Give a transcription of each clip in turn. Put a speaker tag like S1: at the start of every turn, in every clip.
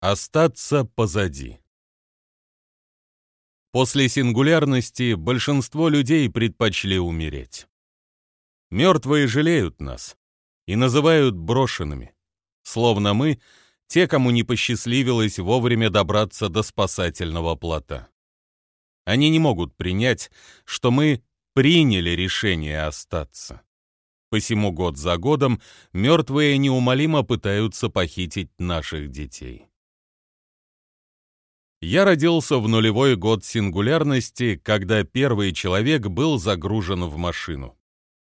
S1: Остаться позади. После сингулярности большинство людей предпочли умереть. Мертвые жалеют нас и называют брошенными, словно мы — те, кому не посчастливилось вовремя добраться до спасательного плота. Они не могут принять, что мы приняли решение остаться. Посему год за годом мертвые неумолимо пытаются похитить наших детей. Я родился в нулевой год сингулярности, когда первый человек был загружен в машину.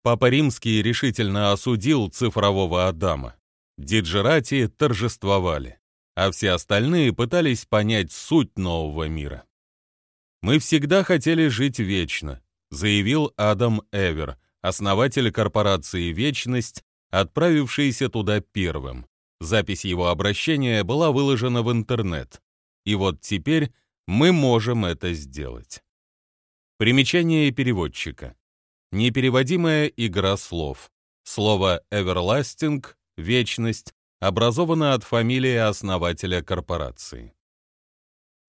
S1: Папа Римский решительно осудил цифрового Адама. Диджерати торжествовали, а все остальные пытались понять суть нового мира. «Мы всегда хотели жить вечно», — заявил Адам Эвер, основатель корпорации «Вечность», отправившийся туда первым. Запись его обращения была выложена в интернет. И вот теперь мы можем это сделать. Примечание переводчика. Непереводимая игра слов. Слово «everlasting» — «вечность» образовано от фамилии основателя корпорации.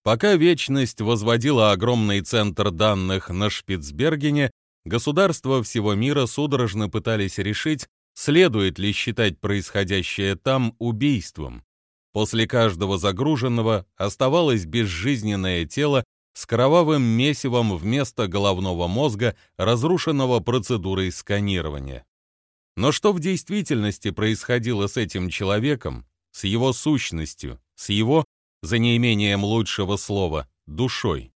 S1: Пока «Вечность» возводила огромный центр данных на Шпицбергене, государства всего мира судорожно пытались решить, следует ли считать происходящее там убийством, После каждого загруженного оставалось безжизненное тело с кровавым месивом вместо головного мозга, разрушенного процедурой сканирования. Но что в действительности происходило с этим человеком, с его сущностью, с его, за неимением лучшего слова, душой?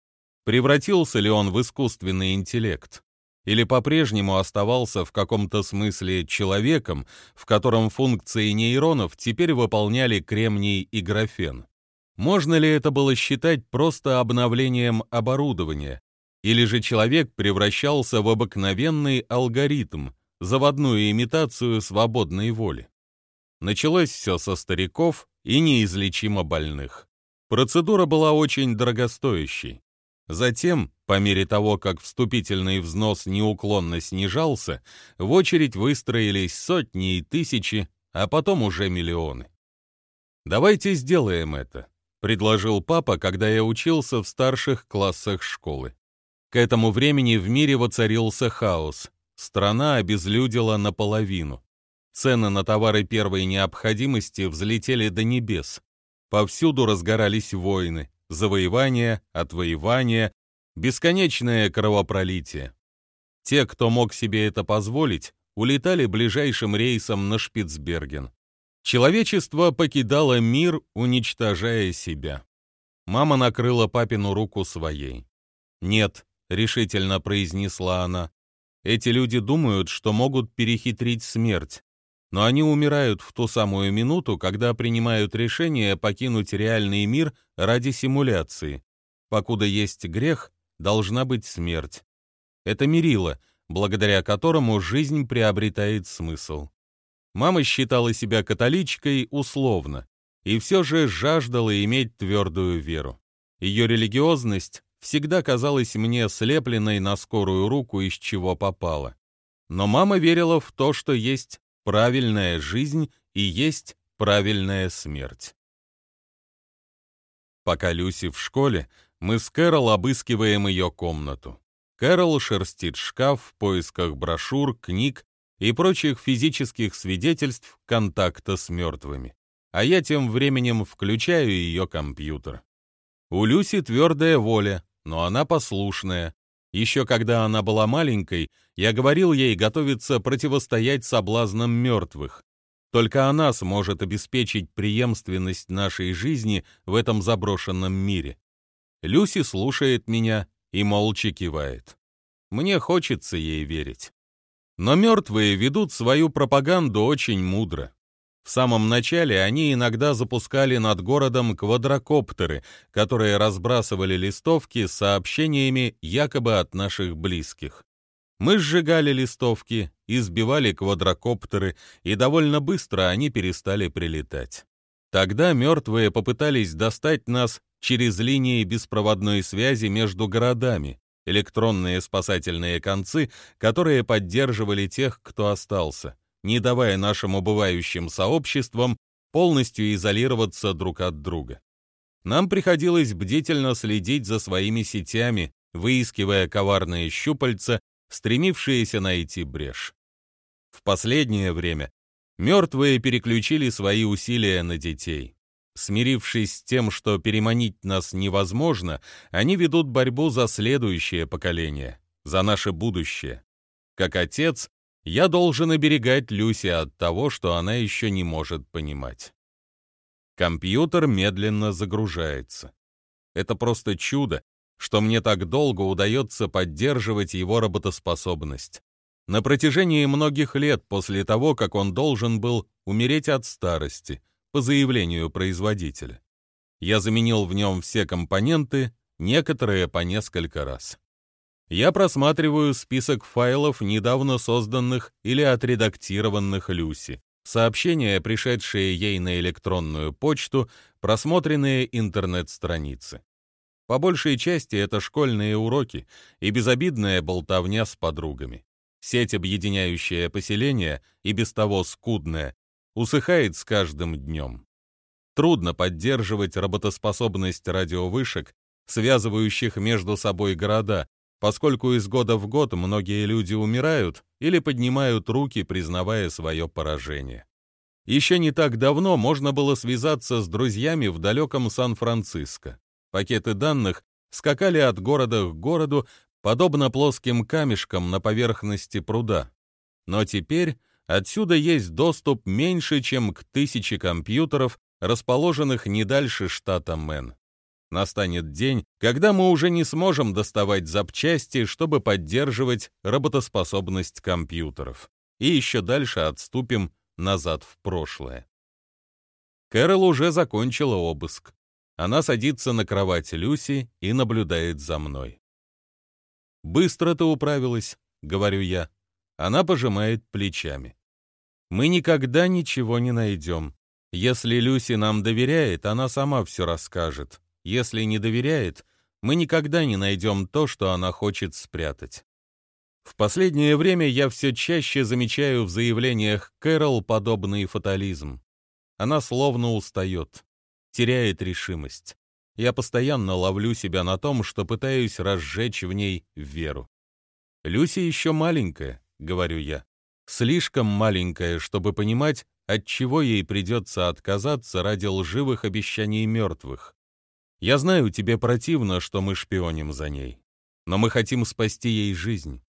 S1: Превратился ли он в искусственный интеллект? Или по-прежнему оставался в каком-то смысле человеком, в котором функции нейронов теперь выполняли кремний и графен. Можно ли это было считать просто обновлением оборудования? Или же человек превращался в обыкновенный алгоритм, заводную имитацию свободной воли? Началось все со стариков и неизлечимо больных. Процедура была очень дорогостоящей. Затем, по мере того, как вступительный взнос неуклонно снижался, в очередь выстроились сотни и тысячи, а потом уже миллионы. «Давайте сделаем это», — предложил папа, когда я учился в старших классах школы. К этому времени в мире воцарился хаос. Страна обезлюдила наполовину. Цены на товары первой необходимости взлетели до небес. Повсюду разгорались войны, завоевания, отвоевания, бесконечное кровопролитие. Те, кто мог себе это позволить, улетали ближайшим рейсом на Шпицберген. Человечество покидало мир, уничтожая себя. Мама накрыла папину руку своей. «Нет», — решительно произнесла она, — «эти люди думают, что могут перехитрить смерть, но они умирают в ту самую минуту, когда принимают решение покинуть реальный мир ради симуляции. Покуда есть грех, должна быть смерть. Это мерило, благодаря которому жизнь приобретает смысл. Мама считала себя католичкой условно и все же жаждала иметь твердую веру. Ее религиозность всегда казалась мне слепленной на скорую руку, из чего попало. Но мама верила в то, что есть правильная жизнь и есть правильная смерть. Пока Люси в школе, мы с Кэрол обыскиваем ее комнату. Кэрол шерстит шкаф в поисках брошюр, книг и прочих физических свидетельств контакта с мертвыми. А я тем временем включаю ее компьютер. У Люси твердая воля, но она послушная, еще когда она была маленькой, я говорил ей готовиться противостоять соблазнам мертвых. Только она сможет обеспечить преемственность нашей жизни в этом заброшенном мире. Люси слушает меня и молча кивает. Мне хочется ей верить. Но мертвые ведут свою пропаганду очень мудро. В самом начале они иногда запускали над городом квадрокоптеры, которые разбрасывали листовки с сообщениями якобы от наших близких. Мы сжигали листовки, избивали квадрокоптеры, и довольно быстро они перестали прилетать. Тогда мертвые попытались достать нас через линии беспроводной связи между городами, электронные спасательные концы, которые поддерживали тех, кто остался не давая нашим убывающим сообществам полностью изолироваться друг от друга. Нам приходилось бдительно следить за своими сетями, выискивая коварные щупальца, стремившиеся найти брешь. В последнее время мертвые переключили свои усилия на детей. Смирившись с тем, что переманить нас невозможно, они ведут борьбу за следующее поколение, за наше будущее. Как отец, я должен оберегать Люси от того, что она еще не может понимать. Компьютер медленно загружается. Это просто чудо, что мне так долго удается поддерживать его работоспособность. На протяжении многих лет после того, как он должен был умереть от старости, по заявлению производителя. Я заменил в нем все компоненты, некоторые по несколько раз. Я просматриваю список файлов, недавно созданных или отредактированных Люси, сообщения, пришедшие ей на электронную почту, просмотренные интернет-страницы. По большей части это школьные уроки и безобидная болтовня с подругами. Сеть, объединяющая поселение, и без того скудная, усыхает с каждым днем. Трудно поддерживать работоспособность радиовышек, связывающих между собой города, поскольку из года в год многие люди умирают или поднимают руки, признавая свое поражение. Еще не так давно можно было связаться с друзьями в далеком Сан-Франциско. Пакеты данных скакали от города к городу, подобно плоским камешкам на поверхности пруда. Но теперь отсюда есть доступ меньше, чем к тысяче компьютеров, расположенных не дальше штата Мэн. Настанет день, когда мы уже не сможем доставать запчасти, чтобы поддерживать работоспособность компьютеров. И еще дальше отступим назад в прошлое. Кэрол уже закончила обыск. Она садится на кровать Люси и наблюдает за мной. «Быстро ты управилась», — говорю я. Она пожимает плечами. «Мы никогда ничего не найдем. Если Люси нам доверяет, она сама все расскажет. Если не доверяет, мы никогда не найдем то, что она хочет спрятать. В последнее время я все чаще замечаю в заявлениях Кэрол подобный фатализм. Она словно устает, теряет решимость. Я постоянно ловлю себя на том, что пытаюсь разжечь в ней веру. «Люси еще маленькая», — говорю я. «Слишком маленькая, чтобы понимать, от чего ей придется отказаться ради лживых обещаний мертвых. Я знаю, тебе противно, что мы шпионим за ней, но мы хотим спасти ей жизнь.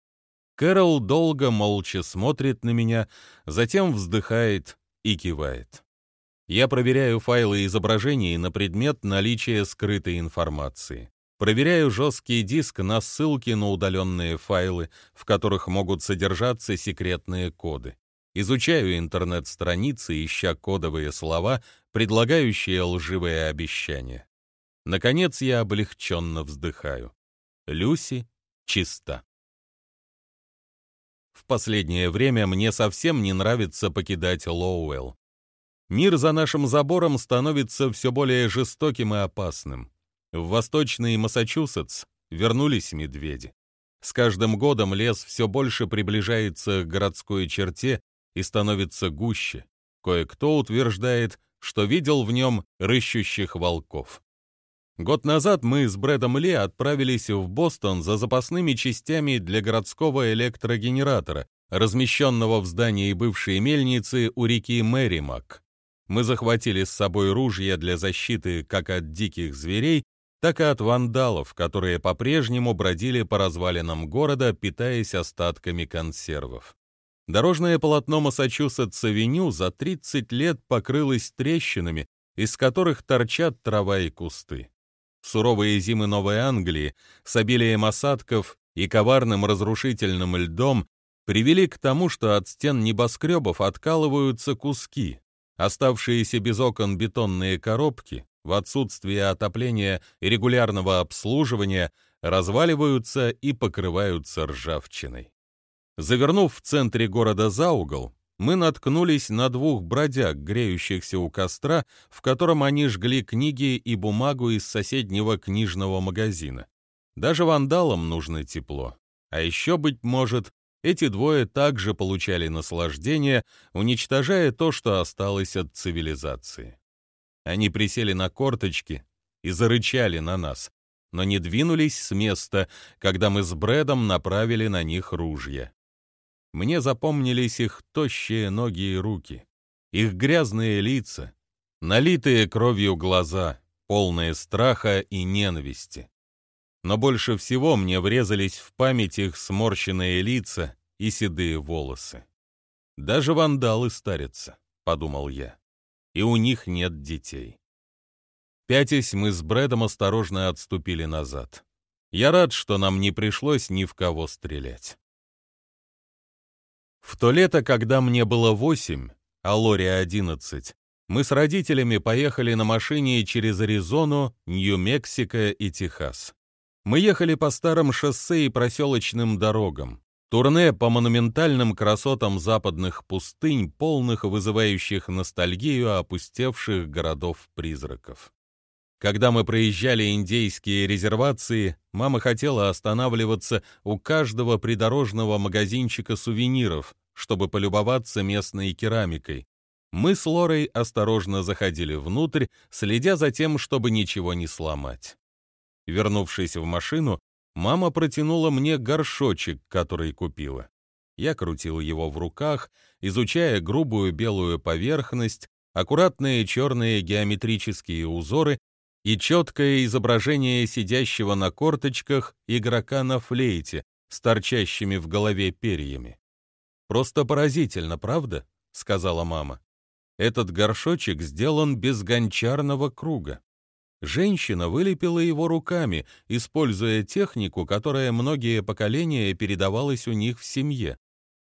S1: Кэрол долго молча смотрит на меня, затем вздыхает и кивает. Я проверяю файлы изображений на предмет наличия скрытой информации. Проверяю жесткий диск на ссылки на удаленные файлы, в которых могут содержаться секретные коды. Изучаю интернет-страницы, ища кодовые слова, предлагающие лживые обещания. Наконец я облегченно вздыхаю. Люси чиста. В последнее время мне совсем не нравится покидать Лоуэлл. Мир за нашим забором становится все более жестоким и опасным. В восточный Массачусетс вернулись медведи. С каждым годом лес все больше приближается к городской черте и становится гуще. Кое-кто утверждает, что видел в нем рыщущих волков. Год назад мы с Брэдом Ли отправились в Бостон за запасными частями для городского электрогенератора, размещенного в здании бывшей мельницы у реки Мэримак. Мы захватили с собой ружья для защиты как от диких зверей, так и от вандалов, которые по-прежнему бродили по развалинам города, питаясь остатками консервов. Дорожное полотно Массачусетс-авеню за 30 лет покрылось трещинами, из которых торчат трава и кусты. Суровые зимы Новой Англии с обилием осадков и коварным разрушительным льдом привели к тому, что от стен небоскребов откалываются куски. Оставшиеся без окон бетонные коробки в отсутствие отопления и регулярного обслуживания разваливаются и покрываются ржавчиной. Завернув в центре города за угол, мы наткнулись на двух бродяг, греющихся у костра, в котором они жгли книги и бумагу из соседнего книжного магазина. Даже вандалам нужно тепло. А еще, быть может, эти двое также получали наслаждение, уничтожая то, что осталось от цивилизации. Они присели на корточки и зарычали на нас, но не двинулись с места, когда мы с Брэдом направили на них ружья. Мне запомнились их тощие ноги и руки, их грязные лица, налитые кровью глаза, полные страха и ненависти. Но больше всего мне врезались в память их сморщенные лица и седые волосы. Даже вандалы старятся, подумал я, и у них нет детей. Пятясь, мы с Брэдом осторожно отступили назад. Я рад, что нам не пришлось ни в кого стрелять. В то лето, когда мне было восемь, а Лоре одиннадцать, мы с родителями поехали на машине через Аризону, Нью-Мексико и Техас. Мы ехали по старым шоссе и проселочным дорогам. Турне по монументальным красотам западных пустынь, полных вызывающих ностальгию опустевших городов-призраков. Когда мы проезжали индейские резервации, мама хотела останавливаться у каждого придорожного магазинчика сувениров, чтобы полюбоваться местной керамикой. Мы с Лорой осторожно заходили внутрь, следя за тем, чтобы ничего не сломать. Вернувшись в машину, мама протянула мне горшочек, который купила. Я крутил его в руках, изучая грубую белую поверхность, аккуратные черные геометрические узоры и четкое изображение сидящего на корточках игрока на флейте с торчащими в голове перьями. «Просто поразительно, правда?» — сказала мама. «Этот горшочек сделан без гончарного круга. Женщина вылепила его руками, используя технику, которая многие поколения передавалась у них в семье.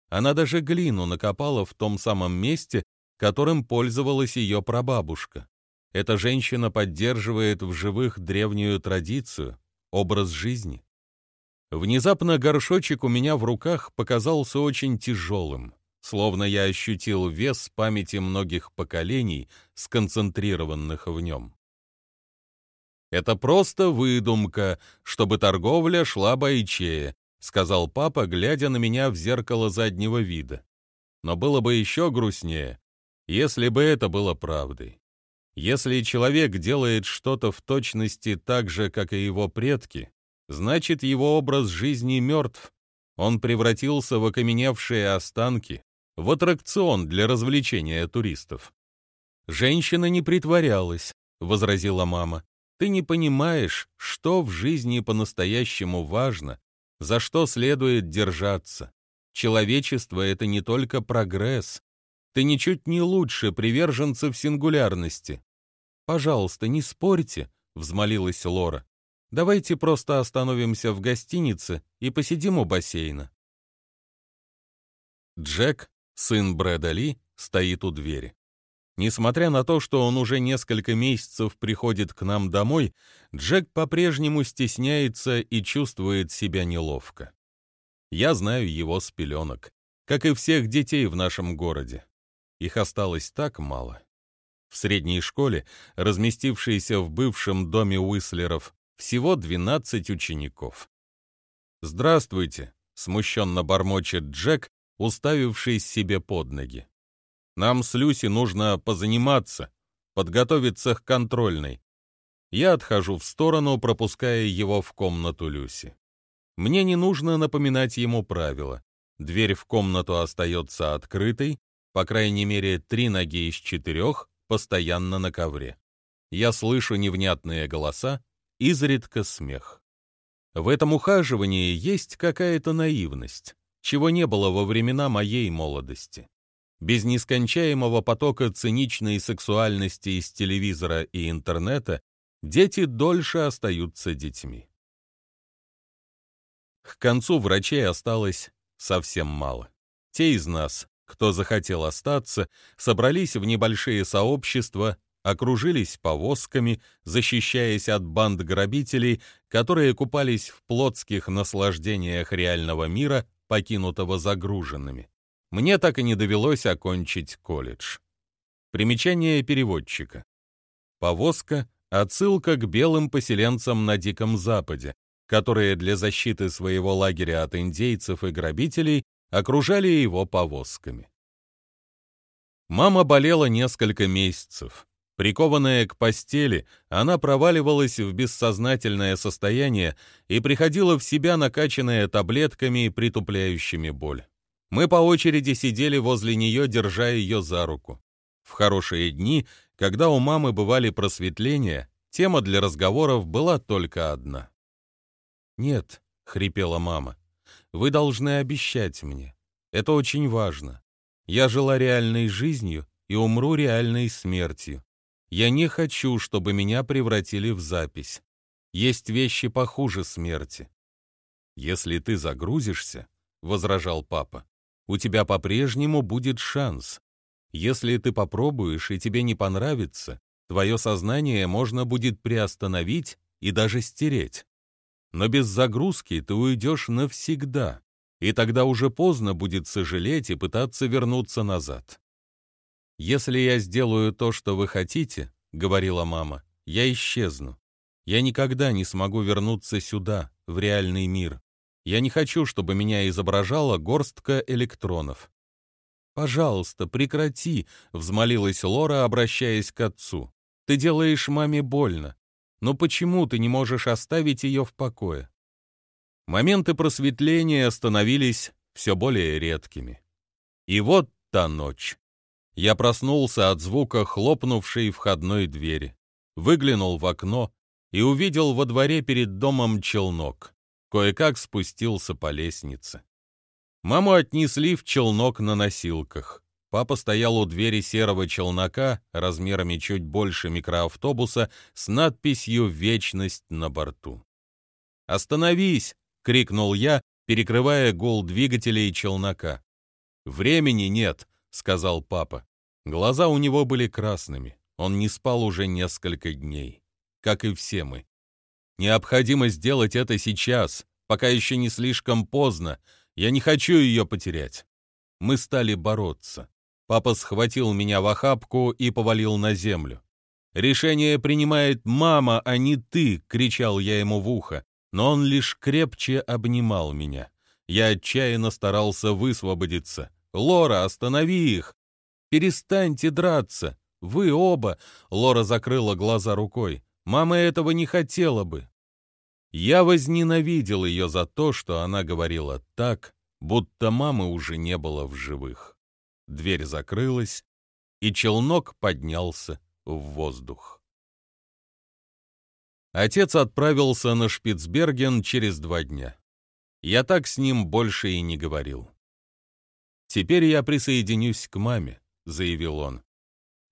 S1: Она даже глину накопала в том самом месте, которым пользовалась ее прабабушка. Эта женщина поддерживает в живых древнюю традицию, образ жизни. Внезапно горшочек у меня в руках показался очень тяжелым, словно я ощутил вес памяти многих поколений, сконцентрированных в нем. «Это просто выдумка, чтобы торговля шла бойчее», сказал папа, глядя на меня в зеркало заднего вида. Но было бы еще грустнее, если бы это было правдой. Если человек делает что-то в точности так же, как и его предки, значит его образ жизни мертв. Он превратился в окаменевшие останки, в аттракцион для развлечения туристов. «Женщина не притворялась», — возразила мама. «Ты не понимаешь, что в жизни по-настоящему важно, за что следует держаться. Человечество — это не только прогресс, ты ничуть не лучше приверженцев сингулярности. Пожалуйста, не спорьте, взмолилась Лора. Давайте просто остановимся в гостинице и посидим у бассейна. Джек, сын Брэда Ли, стоит у двери. Несмотря на то, что он уже несколько месяцев приходит к нам домой, Джек по-прежнему стесняется и чувствует себя неловко. Я знаю его с пеленок, как и всех детей в нашем городе. Их осталось так мало. В средней школе, разместившейся в бывшем доме Уислеров, всего 12 учеников. «Здравствуйте», — смущенно бормочет Джек, уставившись себе под ноги. «Нам с Люси нужно позаниматься, подготовиться к контрольной». Я отхожу в сторону, пропуская его в комнату Люси. Мне не нужно напоминать ему правила. Дверь в комнату остается открытой, по крайней мере, три ноги из четырех постоянно на ковре. Я слышу невнятные голоса, изредка смех. В этом ухаживании есть какая-то наивность, чего не было во времена моей молодости. Без нескончаемого потока циничной сексуальности из телевизора и интернета дети дольше остаются детьми. К концу врачей осталось совсем мало. Те из нас, кто захотел остаться, собрались в небольшие сообщества, окружились повозками, защищаясь от банд грабителей, которые купались в плотских наслаждениях реального мира, покинутого загруженными. Мне так и не довелось окончить колледж. Примечание переводчика. Повозка — отсылка к белым поселенцам на Диком Западе, которые для защиты своего лагеря от индейцев и грабителей окружали его повозками. Мама болела несколько месяцев. Прикованная к постели, она проваливалась в бессознательное состояние и приходила в себя, накачанная таблетками, притупляющими боль. Мы по очереди сидели возле нее, держа ее за руку. В хорошие дни, когда у мамы бывали просветления, тема для разговоров была только одна. «Нет», — хрипела мама, — «вы должны обещать мне. Это очень важно. Я жила реальной жизнью и умру реальной смертью. Я не хочу, чтобы меня превратили в запись. Есть вещи похуже смерти. Если ты загрузишься, — возражал папа, — у тебя по-прежнему будет шанс. Если ты попробуешь и тебе не понравится, твое сознание можно будет приостановить и даже стереть. Но без загрузки ты уйдешь навсегда, и тогда уже поздно будет сожалеть и пытаться вернуться назад. «Если я сделаю то, что вы хотите», — говорила мама, — «я исчезну. Я никогда не смогу вернуться сюда, в реальный мир. Я не хочу, чтобы меня изображала горстка электронов». «Пожалуйста, прекрати», — взмолилась Лора, обращаясь к отцу. «Ты делаешь маме больно. Но почему ты не можешь оставить ее в покое?» Моменты просветления становились все более редкими. И вот та ночь. Я проснулся от звука хлопнувшей входной двери, выглянул в окно и увидел во дворе перед домом челнок. Кое-как спустился по лестнице. Маму отнесли в челнок на носилках. Папа стоял у двери серого челнока, размерами чуть больше микроавтобуса, с надписью «Вечность» на борту. «Остановись!» — крикнул я, перекрывая гул двигателей челнока. «Времени нет», — сказал папа. Глаза у него были красными. Он не спал уже несколько дней, как и все мы. Необходимо сделать это сейчас, пока еще не слишком поздно. Я не хочу ее потерять. Мы стали бороться. Папа схватил меня в охапку и повалил на землю. «Решение принимает мама, а не ты!» — кричал я ему в ухо, но он лишь крепче обнимал меня. Я отчаянно старался высвободиться. «Лора, останови их! Перестаньте драться! Вы оба!» Лора закрыла глаза рукой. «Мама этого не хотела бы!» Я возненавидел ее за то, что она говорила так, будто мамы уже не было в живых. Дверь закрылась, и челнок поднялся в воздух. Отец отправился на Шпицберген через два дня. Я так с ним больше и не говорил. Теперь я присоединюсь к маме. — заявил он.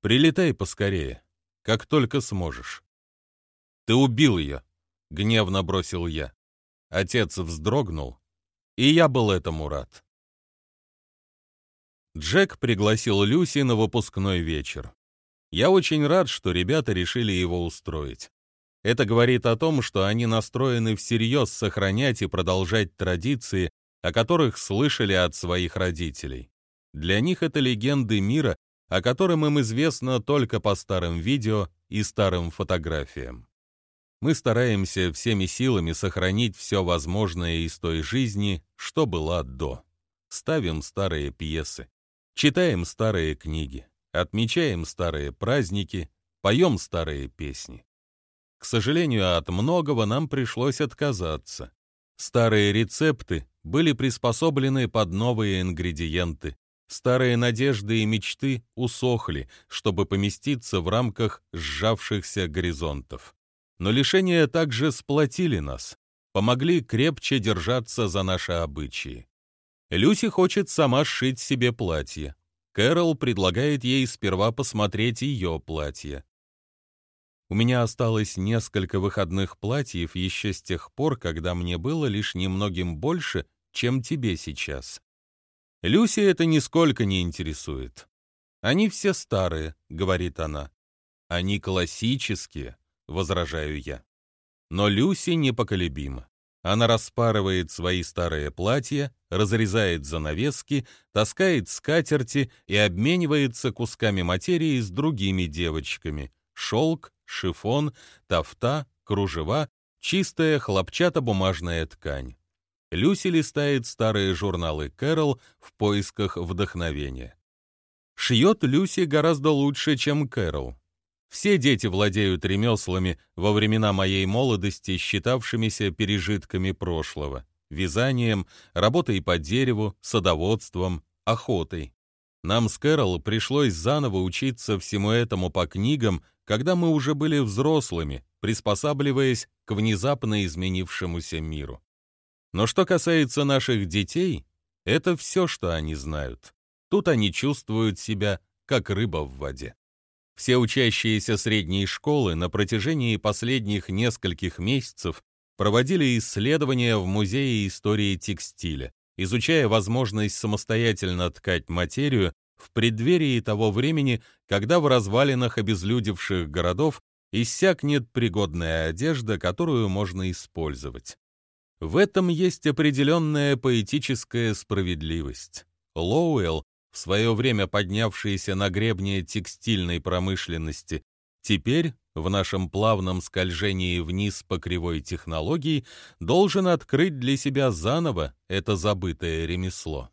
S1: «Прилетай поскорее, как только сможешь». «Ты убил ее», — гневно бросил я. Отец вздрогнул, и я был этому рад. Джек пригласил Люси на выпускной вечер. Я очень рад, что ребята решили его устроить. Это говорит о том, что они настроены всерьез сохранять и продолжать традиции, о которых слышали от своих родителей. Для них это легенды мира, о котором им известно только по старым видео и старым фотографиям. Мы стараемся всеми силами сохранить все возможное из той жизни, что была до. Ставим старые пьесы, читаем старые книги, отмечаем старые праздники, поем старые песни. К сожалению, от многого нам пришлось отказаться. Старые рецепты были приспособлены под новые ингредиенты, Старые надежды и мечты усохли, чтобы поместиться в рамках сжавшихся горизонтов. Но лишения также сплотили нас, помогли крепче держаться за наши обычаи. Люси хочет сама сшить себе платье. Кэрол предлагает ей сперва посмотреть ее платье. У меня осталось несколько выходных платьев еще с тех пор, когда мне было лишь немногим больше, чем тебе сейчас. Люси это нисколько не интересует. «Они все старые», — говорит она. «Они классические», — возражаю я. Но Люси непоколебима. Она распарывает свои старые платья, разрезает занавески, таскает скатерти и обменивается кусками материи с другими девочками. Шелк, шифон, тафта, кружева, чистая хлопчатобумажная ткань. Люси листает старые журналы Кэрол в поисках вдохновения. Шьет Люси гораздо лучше, чем Кэрол. Все дети владеют ремеслами во времена моей молодости, считавшимися пережитками прошлого. Вязанием, работой по дереву, садоводством, охотой. Нам с Кэрол пришлось заново учиться всему этому по книгам, когда мы уже были взрослыми, приспосабливаясь к внезапно изменившемуся миру. Но что касается наших детей, это все, что они знают. Тут они чувствуют себя, как рыба в воде. Все учащиеся средней школы на протяжении последних нескольких месяцев проводили исследования в Музее истории текстиля, изучая возможность самостоятельно ткать материю в преддверии того времени, когда в развалинах обезлюдевших городов иссякнет пригодная одежда, которую можно использовать. В этом есть определенная поэтическая справедливость. Лоуэлл в свое время поднявшиеся на гребне текстильной промышленности, теперь в нашем плавном скольжении вниз по кривой технологии должен открыть для себя заново это забытое ремесло.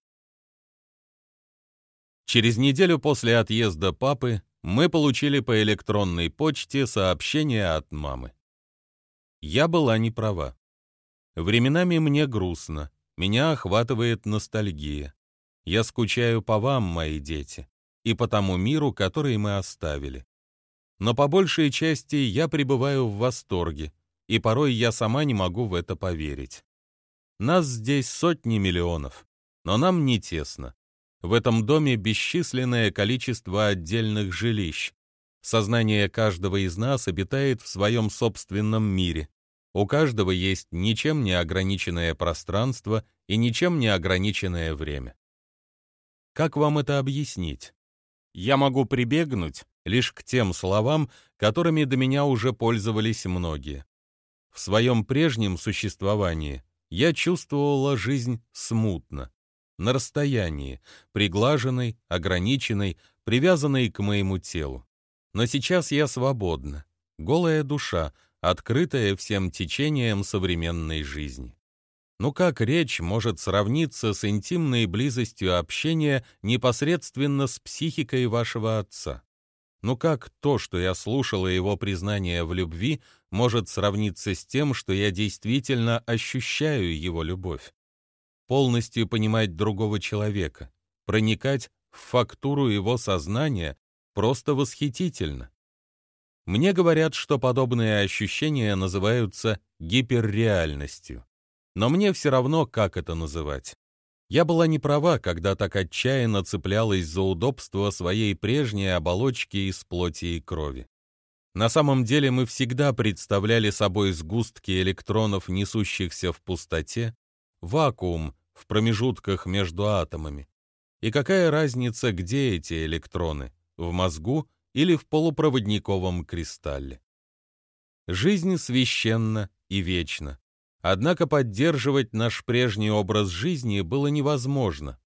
S1: Через неделю после отъезда папы мы получили по электронной почте сообщение от мамы. Я была не права. Временами мне грустно, меня охватывает ностальгия. Я скучаю по вам, мои дети, и по тому миру, который мы оставили. Но по большей части я пребываю в восторге, и порой я сама не могу в это поверить. Нас здесь сотни миллионов, но нам не тесно. В этом доме бесчисленное количество отдельных жилищ. Сознание каждого из нас обитает в своем собственном мире. У каждого есть ничем не ограниченное пространство и ничем не ограниченное время. Как вам это объяснить? Я могу прибегнуть лишь к тем словам, которыми до меня уже пользовались многие. В своем прежнем существовании я чувствовала жизнь смутно, на расстоянии, приглаженной, ограниченной, привязанной к моему телу. Но сейчас я свободна, голая душа, открытая всем течениям современной жизни. Ну как речь может сравниться с интимной близостью общения непосредственно с психикой вашего отца? Ну как то, что я слушала его признание в любви, может сравниться с тем, что я действительно ощущаю его любовь? Полностью понимать другого человека, проникать в фактуру его сознания просто восхитительно. Мне говорят, что подобные ощущения называются гиперреальностью. Но мне все равно, как это называть. Я была не права, когда так отчаянно цеплялась за удобство своей прежней оболочки из плоти и крови. На самом деле мы всегда представляли собой сгустки электронов, несущихся в пустоте, вакуум в промежутках между атомами. И какая разница, где эти электроны, в мозгу или в полупроводниковом кристалле? Жизнь священна и вечна. Однако поддерживать наш прежний образ жизни было невозможно.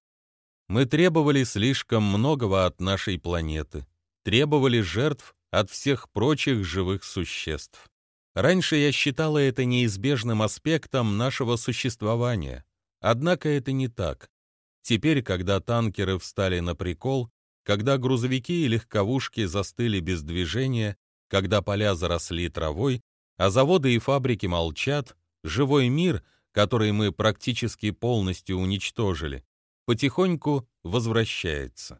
S1: Мы требовали слишком многого от нашей планеты, требовали жертв от всех прочих живых существ. Раньше я считала это неизбежным аспектом нашего существования. Однако это не так. Теперь, когда танкеры встали на прикол, когда грузовики и легковушки застыли без движения, когда поля заросли травой, а заводы и фабрики молчат, живой мир, который мы практически полностью уничтожили, потихоньку возвращается.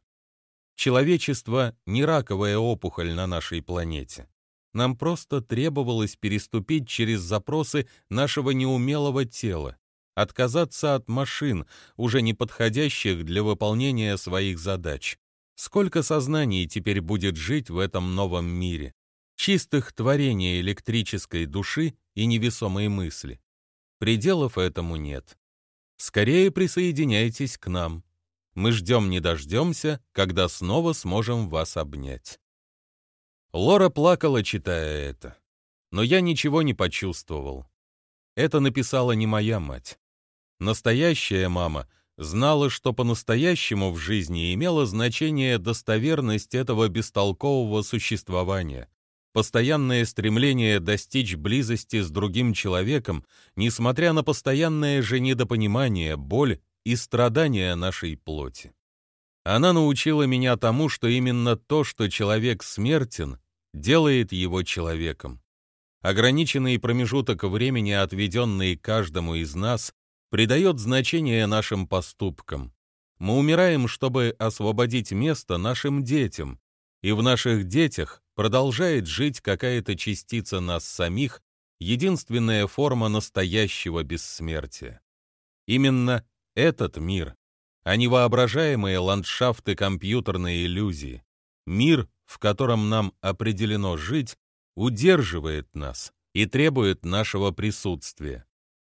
S1: Человечество — не раковая опухоль на нашей планете. Нам просто требовалось переступить через запросы нашего неумелого тела, отказаться от машин, уже не подходящих для выполнения своих задач. Сколько сознаний теперь будет жить в этом новом мире? Чистых творений электрической души и невесомые мысли. Пределов этому нет. Скорее присоединяйтесь к нам. Мы ждем не дождемся, когда снова сможем вас обнять. Лора плакала, читая это. Но я ничего не почувствовал. Это написала не моя мать. Настоящая мама знала, что по-настоящему в жизни имело значение достоверность этого бестолкового существования, Постоянное стремление достичь близости с другим человеком, несмотря на постоянное же недопонимание, боль и страдания нашей плоти. Она научила меня тому, что именно то, что человек смертен, делает его человеком. Ограниченный промежуток времени, отведенный каждому из нас, придает значение нашим поступкам. Мы умираем, чтобы освободить место нашим детям, и в наших детях продолжает жить какая-то частица нас самих, единственная форма настоящего бессмертия. Именно этот мир, а не воображаемые ландшафты компьютерной иллюзии, мир, в котором нам определено жить, удерживает нас и требует нашего присутствия.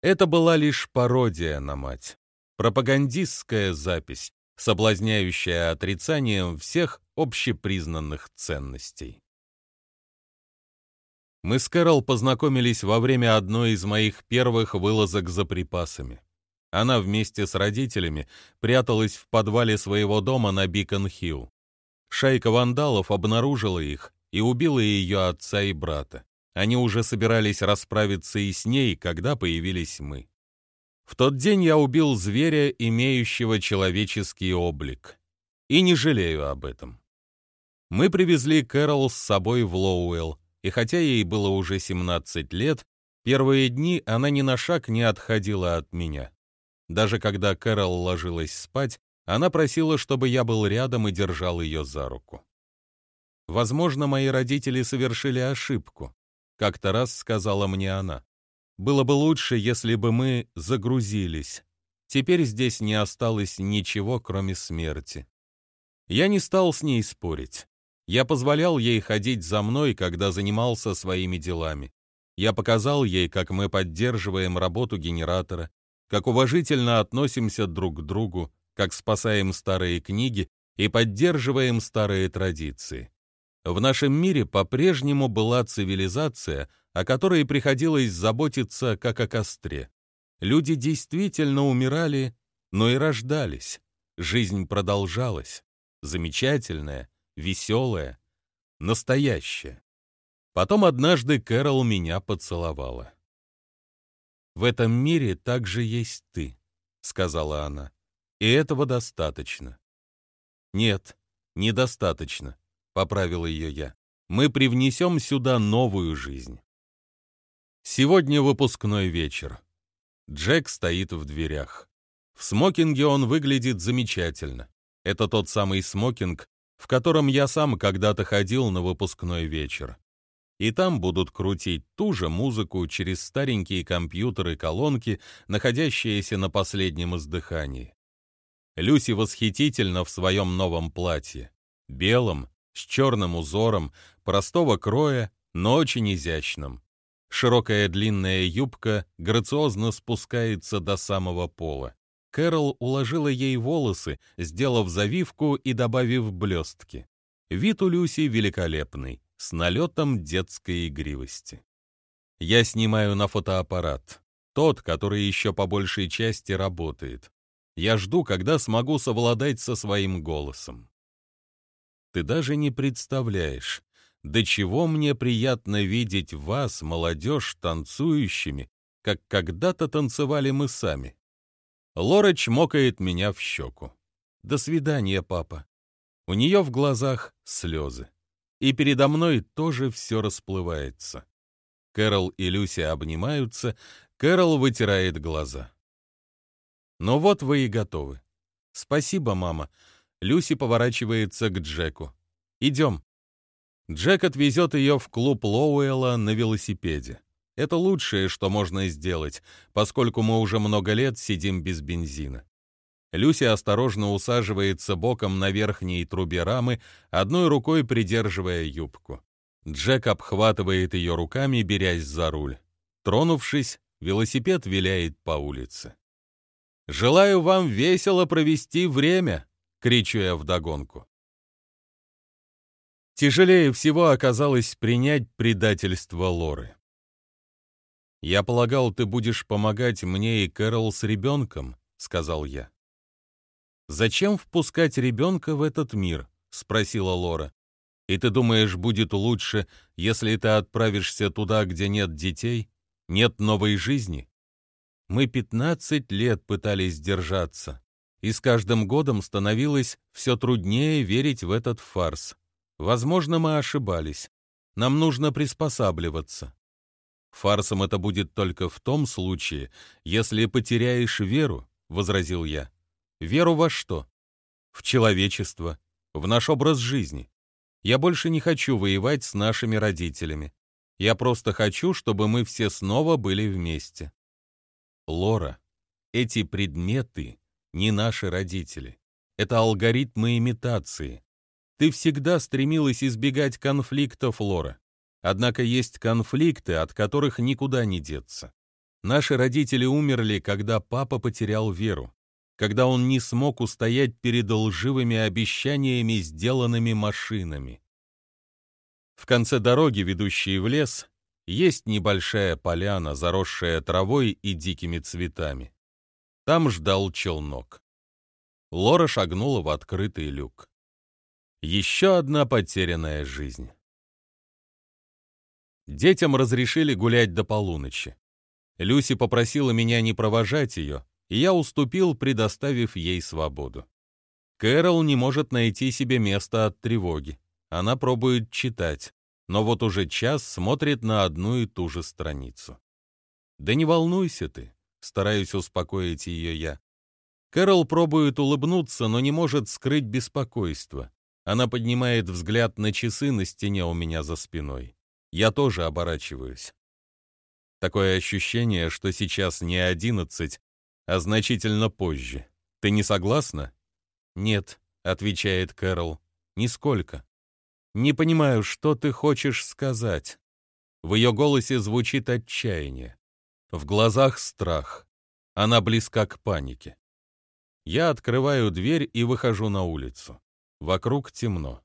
S1: Это была лишь пародия на мать, пропагандистская запись, соблазняющая отрицанием всех общепризнанных ценностей. Мы с Кэрол познакомились во время одной из моих первых вылазок за припасами. Она вместе с родителями пряталась в подвале своего дома на Бикон-Хилл. Шайка вандалов обнаружила их и убила ее отца и брата. Они уже собирались расправиться и с ней, когда появились мы. В тот день я убил зверя, имеющего человеческий облик. И не жалею об этом. Мы привезли Кэрол с собой в Лоуэлл, и хотя ей было уже 17 лет, первые дни она ни на шаг не отходила от меня. Даже когда Кэрол ложилась спать, она просила, чтобы я был рядом и держал ее за руку. Возможно, мои родители совершили ошибку. Как-то раз сказала мне она. Было бы лучше, если бы мы загрузились. Теперь здесь не осталось ничего, кроме смерти. Я не стал с ней спорить. Я позволял ей ходить за мной, когда занимался своими делами. Я показал ей, как мы поддерживаем работу генератора, как уважительно относимся друг к другу, как спасаем старые книги и поддерживаем старые традиции. В нашем мире по-прежнему была цивилизация, о которой приходилось заботиться как о костре. Люди действительно умирали, но и рождались. Жизнь продолжалась. Замечательная, веселая, настоящая. Потом однажды Кэрол меня поцеловала. «В этом мире также есть ты», — сказала она, — «и этого достаточно». «Нет, недостаточно», — поправил ее я. «Мы привнесем сюда новую жизнь». Сегодня выпускной вечер. Джек стоит в дверях. В смокинге он выглядит замечательно. Это тот самый смокинг, в котором я сам когда-то ходил на выпускной вечер. И там будут крутить ту же музыку через старенькие компьютеры-колонки, находящиеся на последнем издыхании. Люси восхитительна в своем новом платье. Белом, с черным узором, простого кроя, но очень изящном. Широкая длинная юбка грациозно спускается до самого пола. Кэрол уложила ей волосы, сделав завивку и добавив блестки. Вид у Люси великолепный, с налетом детской игривости. Я снимаю на фотоаппарат, тот, который еще по большей части работает. Я жду, когда смогу совладать со своим голосом. Ты даже не представляешь, до чего мне приятно видеть вас, молодежь, танцующими, как когда-то танцевали мы сами. Лора чмокает меня в щеку. «До свидания, папа». У нее в глазах слезы. И передо мной тоже все расплывается. Кэрол и Люси обнимаются, Кэрол вытирает глаза. «Ну вот вы и готовы. Спасибо, мама». Люси поворачивается к Джеку. «Идем». Джек отвезет ее в клуб Лоуэлла на велосипеде. Это лучшее, что можно сделать, поскольку мы уже много лет сидим без бензина. Люся осторожно усаживается боком на верхней трубе рамы, одной рукой придерживая юбку. Джек обхватывает ее руками, берясь за руль. Тронувшись, велосипед виляет по улице. «Желаю вам весело провести время!» — кричу я вдогонку. Тяжелее всего оказалось принять предательство Лоры. «Я полагал, ты будешь помогать мне и Кэрол с ребенком», — сказал я. «Зачем впускать ребенка в этот мир?» — спросила Лора. «И ты думаешь, будет лучше, если ты отправишься туда, где нет детей, нет новой жизни?» Мы пятнадцать лет пытались держаться, и с каждым годом становилось все труднее верить в этот фарс. Возможно, мы ошибались. Нам нужно приспосабливаться. Фарсом это будет только в том случае, если потеряешь веру, — возразил я. Веру во что? В человечество, в наш образ жизни. Я больше не хочу воевать с нашими родителями. Я просто хочу, чтобы мы все снова были вместе. Лора, эти предметы не наши родители. Это алгоритмы имитации. Ты всегда стремилась избегать конфликтов, Лора. Однако есть конфликты, от которых никуда не деться. Наши родители умерли, когда папа потерял веру, когда он не смог устоять перед лживыми обещаниями, сделанными машинами. В конце дороги, ведущей в лес, есть небольшая поляна, заросшая травой и дикими цветами. Там ждал челнок. Лора шагнула в открытый люк. Еще одна потерянная жизнь. Детям разрешили гулять до полуночи. Люси попросила меня не провожать ее, и я уступил, предоставив ей свободу. Кэрол не может найти себе места от тревоги. Она пробует читать, но вот уже час смотрит на одну и ту же страницу. «Да не волнуйся ты», — стараюсь успокоить ее я. Кэрол пробует улыбнуться, но не может скрыть беспокойство. Она поднимает взгляд на часы на стене у меня за спиной. Я тоже оборачиваюсь. Такое ощущение, что сейчас не одиннадцать, а значительно позже. Ты не согласна? Нет, отвечает Кэрол. Нисколько. Не понимаю, что ты хочешь сказать. В ее голосе звучит отчаяние. В глазах страх. Она близка к панике. Я открываю дверь и выхожу на улицу. Вокруг темно.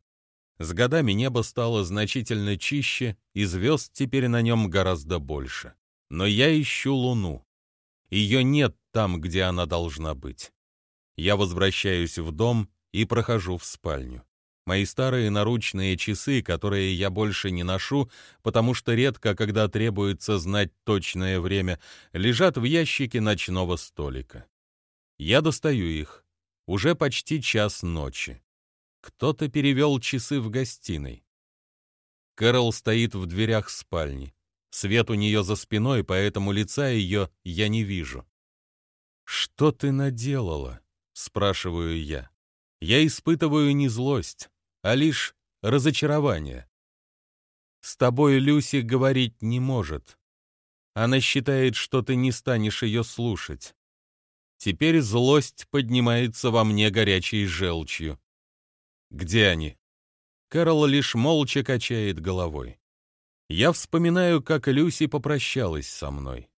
S1: С годами небо стало значительно чище, и звезд теперь на нем гораздо больше. Но я ищу луну. Ее нет там, где она должна быть. Я возвращаюсь в дом и прохожу в спальню. Мои старые наручные часы, которые я больше не ношу, потому что редко, когда требуется знать точное время, лежат в ящике ночного столика. Я достаю их. Уже почти час ночи. Кто-то перевел часы в гостиной. Кэрол стоит в дверях спальни. Свет у нее за спиной, поэтому лица ее я не вижу. «Что ты наделала?» — спрашиваю я. Я испытываю не злость, а лишь разочарование. С тобой Люси говорить не может. Она считает, что ты не станешь ее слушать. Теперь злость поднимается во мне горячей желчью. Где они? Кэрол лишь молча качает головой. Я вспоминаю, как Люси попрощалась со мной.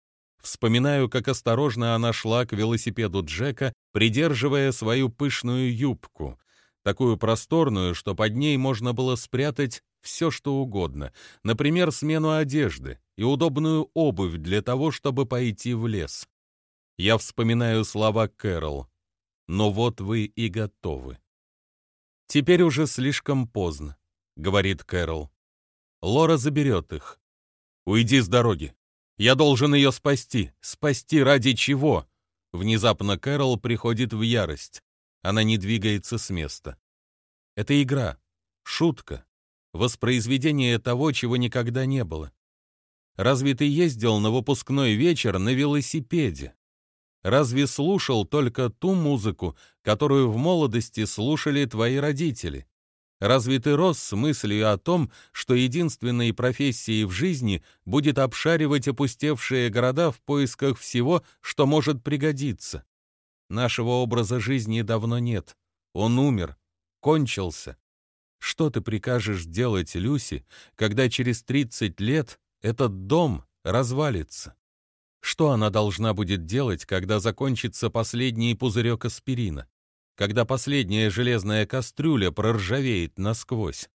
S1: Вспоминаю, как осторожно она шла к велосипеду Джека, придерживая свою пышную юбку, такую просторную, что под ней можно было спрятать все, что угодно, например, смену одежды и удобную обувь для того, чтобы пойти в лес. Я вспоминаю слова Кэрол. «Но вот вы и готовы». «Теперь уже слишком поздно», — говорит Кэрол. Лора заберет их. «Уйди с дороги. Я должен ее спасти. Спасти ради чего?» Внезапно Кэрол приходит в ярость. Она не двигается с места. Это игра, шутка, воспроизведение того, чего никогда не было. Разве ты ездил на выпускной вечер на велосипеде? Разве слушал только ту музыку, которую в молодости слушали твои родители? Разве ты рос с мыслью о том, что единственной профессией в жизни будет обшаривать опустевшие города в поисках всего, что может пригодиться? Нашего образа жизни давно нет. Он умер, кончился. Что ты прикажешь делать Люси, когда через 30 лет этот дом развалится? Что она должна будет делать, когда закончится последний пузырек аспирина? Когда последняя железная кастрюля проржавеет насквозь?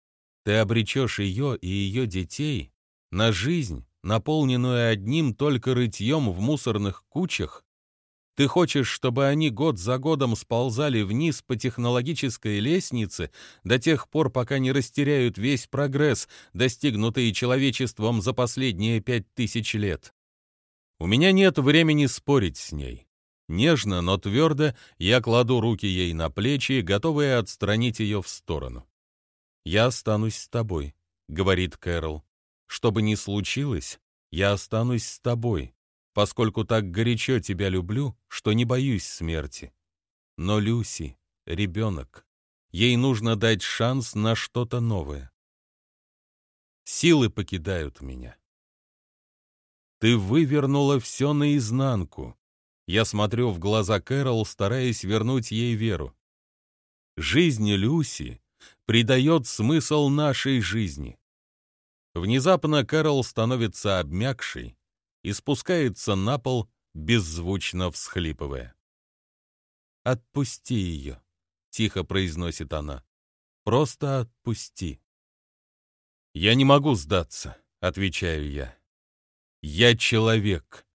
S1: Ты обречешь ее и ее детей на жизнь, наполненную одним только рытьем в мусорных кучах? Ты хочешь, чтобы они год за годом сползали вниз по технологической лестнице до тех пор, пока не растеряют весь прогресс, достигнутый человечеством за последние пять тысяч лет? У меня нет времени спорить с ней. Нежно, но твердо я кладу руки ей на плечи, готовые отстранить ее в сторону. «Я останусь с тобой», — говорит Кэрол. Что бы ни случилось, я останусь с тобой, поскольку так горячо тебя люблю, что не боюсь смерти. Но Люси — ребенок. Ей нужно дать шанс на что-то новое. Силы покидают меня. Ты вывернула все наизнанку. Я смотрю в глаза Кэрол, стараясь вернуть ей веру. Жизнь Люси придает смысл нашей жизни. Внезапно Кэрол становится обмякшей и спускается на пол, беззвучно всхлипывая. «Отпусти ее», — тихо произносит она. «Просто отпусти». «Я не могу сдаться», — отвечаю я. «Я человек».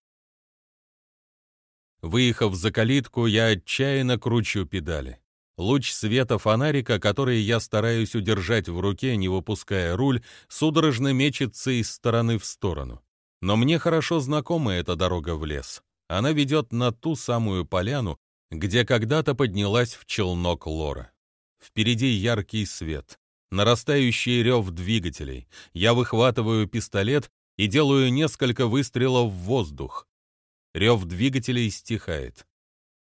S1: Выехав за калитку, я отчаянно кручу педали. Луч света фонарика, который я стараюсь удержать в руке, не выпуская руль, судорожно мечется из стороны в сторону. Но мне хорошо знакома эта дорога в лес. Она ведет на ту самую поляну, где когда-то поднялась в челнок Лора. Впереди яркий свет, нарастающий рев двигателей. Я выхватываю пистолет и делаю несколько выстрелов в воздух. Рев двигателей стихает.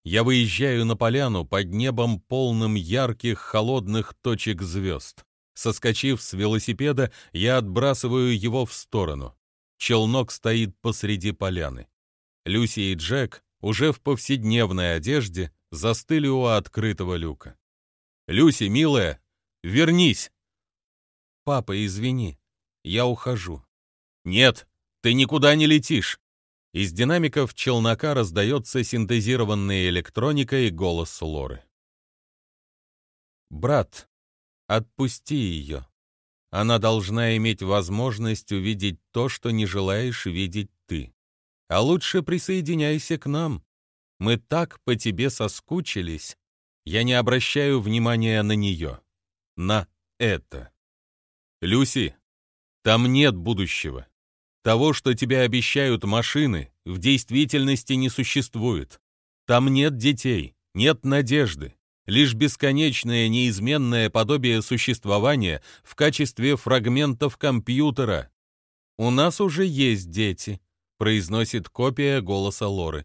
S1: Я выезжаю на поляну под небом полным ярких холодных точек звезд. Соскочив с велосипеда, я отбрасываю его в сторону. Челнок стоит посреди поляны. Люси и Джек уже в повседневной одежде застыли у открытого люка. «Люси, милая, вернись!» «Папа, извини, я ухожу». «Нет, ты никуда не летишь!» Из динамиков челнока раздается синтезированная электроника и голос Лоры. «Брат, отпусти ее. Она должна иметь возможность увидеть то, что не желаешь видеть ты. А лучше присоединяйся к нам. Мы так по тебе соскучились. Я не обращаю внимания на нее. На это. Люси, там нет будущего. Того, что тебе обещают машины, в действительности не существует. Там нет детей, нет надежды, лишь бесконечное неизменное подобие существования в качестве фрагментов компьютера. «У нас уже есть дети», — произносит копия голоса Лоры.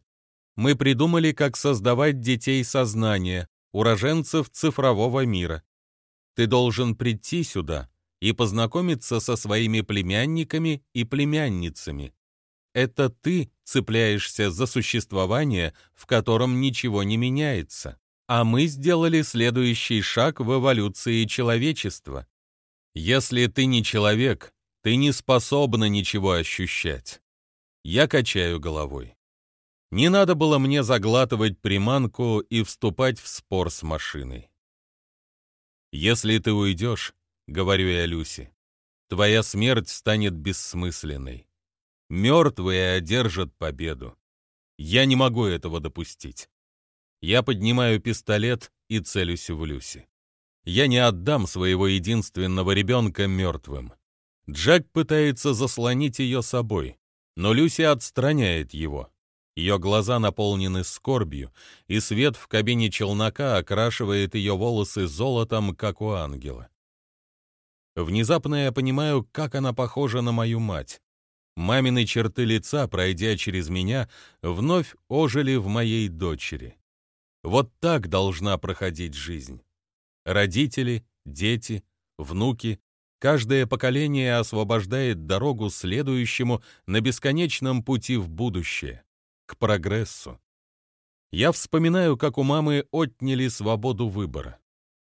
S1: «Мы придумали, как создавать детей сознания, уроженцев цифрового мира. Ты должен прийти сюда и познакомиться со своими племянниками и племянницами. Это ты цепляешься за существование, в котором ничего не меняется. А мы сделали следующий шаг в эволюции человечества. Если ты не человек, ты не способна ничего ощущать. Я качаю головой. Не надо было мне заглатывать приманку и вступать в спор с машиной. Если ты уйдешь, — говорю я Люси, — твоя смерть станет бессмысленной. Мертвые одержат победу. Я не могу этого допустить. Я поднимаю пистолет и целюсь в Люси. Я не отдам своего единственного ребенка мертвым. Джек пытается заслонить ее собой, но Люси отстраняет его. Ее глаза наполнены скорбью, и свет в кабине челнока окрашивает ее волосы золотом, как у ангела. Внезапно я понимаю, как она похожа на мою мать. Мамины черты лица, пройдя через меня, вновь ожили в моей дочери. Вот так должна проходить жизнь. Родители, дети, внуки, каждое поколение освобождает дорогу следующему на бесконечном пути в будущее, к прогрессу. Я вспоминаю, как у мамы отняли свободу выбора,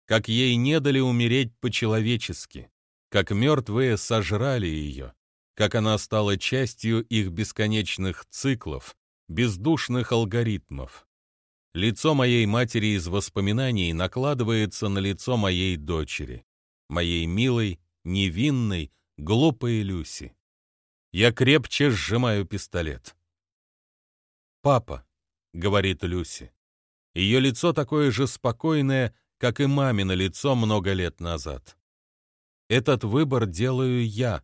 S1: как ей не дали умереть по-человечески, как мертвые сожрали ее, как она стала частью их бесконечных циклов, бездушных алгоритмов. Лицо моей матери из воспоминаний накладывается на лицо моей дочери, моей милой, невинной, глупой Люси. Я крепче сжимаю пистолет. «Папа», — говорит Люси. Ее лицо такое же спокойное, как и мамино лицо много лет назад. Этот выбор делаю я,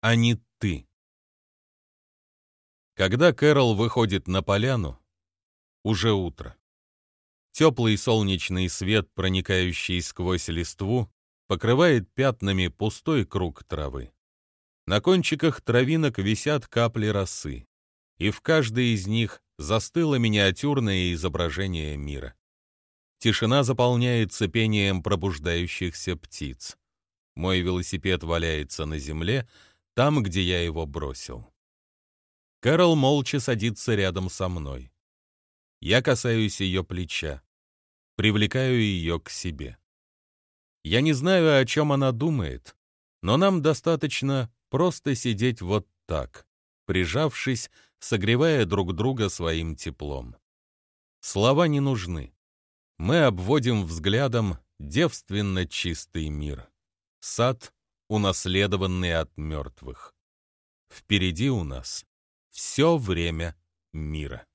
S1: а не ты. Когда Кэрол выходит на поляну, уже утро. Теплый солнечный свет, проникающий сквозь листву, покрывает пятнами пустой круг травы. На кончиках травинок висят капли росы, и в каждой из них застыло миниатюрное изображение мира. Тишина заполняется пением пробуждающихся птиц. Мой велосипед валяется на земле, там, где я его бросил. Кэрол молча садится рядом со мной. Я касаюсь ее плеча, привлекаю ее к себе. Я не знаю, о чем она думает, но нам достаточно просто сидеть вот так, прижавшись, согревая друг друга своим теплом. Слова не нужны. Мы обводим взглядом девственно чистый мир. Сад, унаследованный от мертвых. Впереди у нас все время мира.